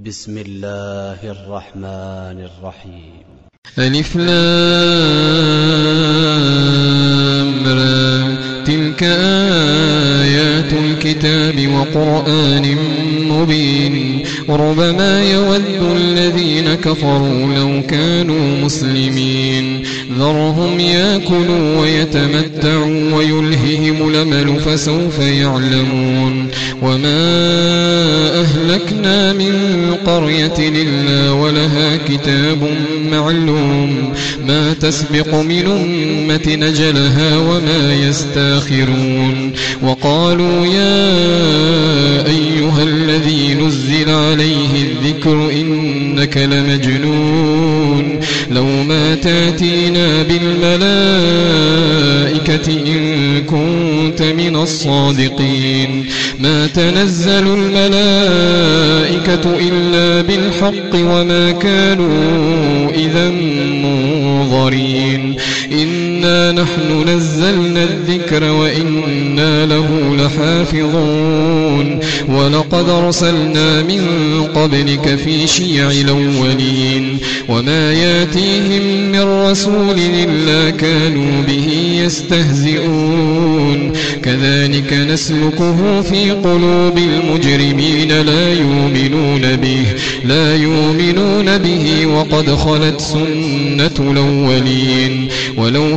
بسم الله الرحمن الرحيم. ألف لام را تلك آيات الكتاب وقرآن مبين. ربما يود الذين كفروا لو كانوا مسلمين. ذرهم ياكلوا ويتمتعوا ويلههم الأمل فسوف يعلمون وما أهلكنا من قرية إلا ولها كتاب معلوم ما تسبق من أمة نجلها وما يستاخرون وقالوا يا أيها الذي نزل عليه الذكر إنك لمجنون. لو ما تأتينا بالملائكة إن كنت من الصادقين. ما تنزل الملائكة إلا بالحق وما كانوا إذا منظرين. إنا نحن نزلنا الذكر وإنا له لحافظون ولقد أرسلنا من قبلك في شيع الأولين وما ياتيهم من رسول إلا كانوا به يستهزئون كذلك نسلكه في قلوب المجرمين لا يؤمنون به لا يؤمنون به وقد خلت سنة الأولين ولو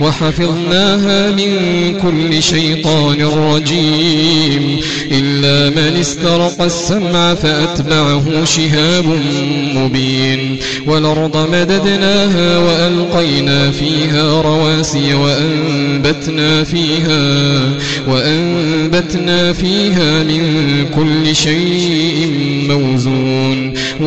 وحفظناها من كل شيطان رجيم. إلا من استرق السمع فأتبعه شهاب مبين. والأرض مددناها وألقينا فيها رواسي وأنبتنا فيها وأنبتنا فيها من كل شيء موزون.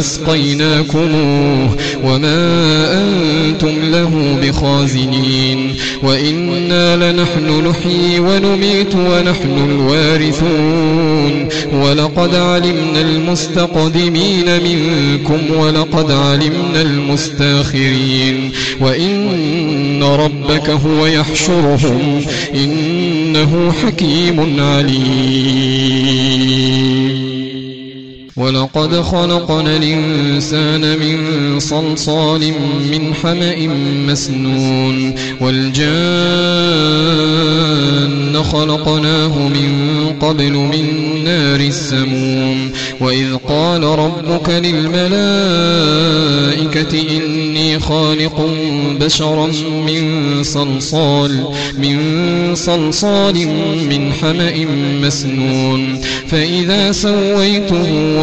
فأسقيناكموه وما أنتم له بخازنين وإنا لنحن نحيي ونميت ونحن الوارثون ولقد علمنا المستقدمين منكم ولقد علمنا المستاخرين وإن ربك هو يحشرهم إنه حكيم عليم ولقد خلقنا الإنسان من صلصال من حمأ مسنون والجان خلقناه من قبل من نار السموم وإذ قال ربك للملائكة إني خالق بشرا من صلصال من صلصال من حمأ مسنون فإذا سويته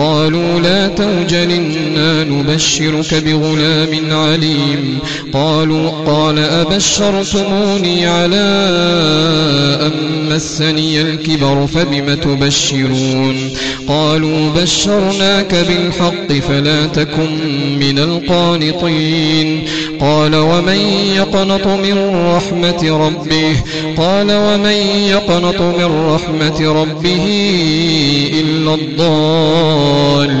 قالوا لا توجل إنا نبشرك بغلام عليم. قالوا قال أبشرتموني على مسني الكبر فبم تبشرون قالوا بشرناك بالحق فلا تكن من القانطين قال ومن يقنط من رحمة ربه قال ومن يقنط من رحمة ربه إلا الضالون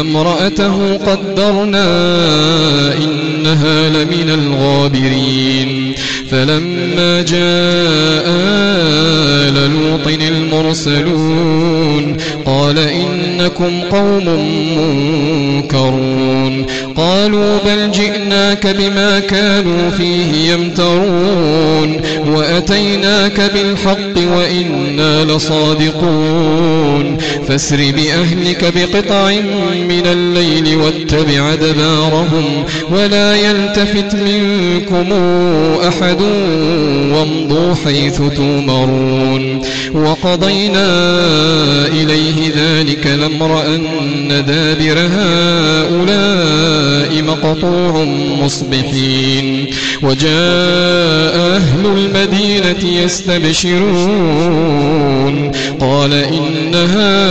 امرأته قدرنا إنها لمن الغابرين. فلما جاء آل لوط المرسلون قال إنكم قوم منكرون. قالوا بل جئناك بما كانوا فيه يمترون. وأتيناك بالحق وإنا لصادقون. فاسر بأهلك بقطع من الليل واتبع دبارهم ولا يلتفت منكم أحد وامضوا حيث تؤمرون. وقضينا إليه الأمر أن دابر هؤلاء مقطوع مصبحين. وجاء أهل المدينة يستبشرون. قال إن هؤلاء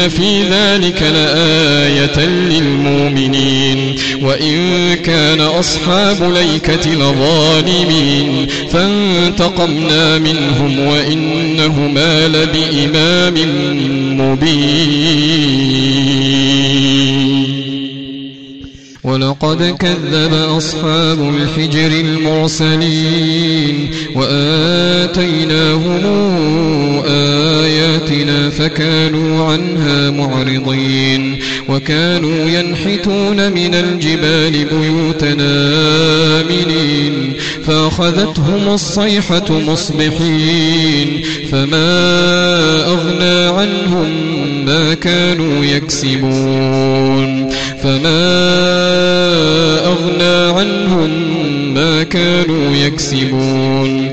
في ذلك لآية للمؤمنين وإن كان أصحاب ليكة لظالمين فانتقمنا منهم وإنهما لبإمام مبين ولقد كذب أصحاب الحجر المرسلين وآتيناهم آياتنا فكانوا عنها معرضين وكانوا ينحتون من الجبال بيوتنا آمنين فأخذتهم الصيحة مصبحين فما أغنى عنهم ما كانوا يكسبون فما أغنى عنهم ما كانوا يكسبون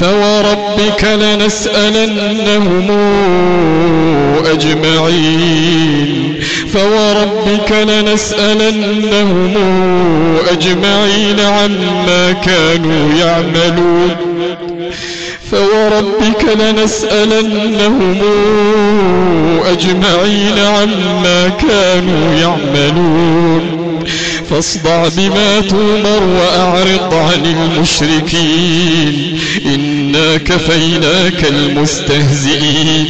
فوربك لنسألنهم أجمعين. فوربك لنسألنهم أجمعين عما كانوا يعملون. فوربك لنسألنهم أجمعين عما كانوا يعملون. فاصدع بما تؤمر وأعرض عن المشركين. إنا كفيناك المستهزئين.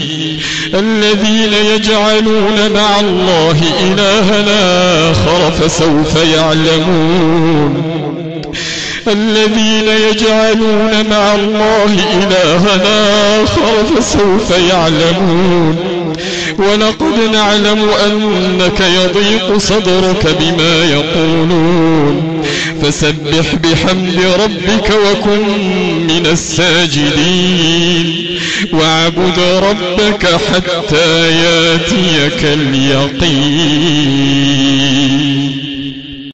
الذين يجعلون مع الله إلها آخر فسوف يعلمون. الذين يجعلون مع الله إلها آخر فسوف يعلمون. ولقد نعلم أنك يضيق صدرك بما يقولون. فسبح بحمد ربك وكن من الساجدين. واعبد ربك حتى يأتيك اليقين.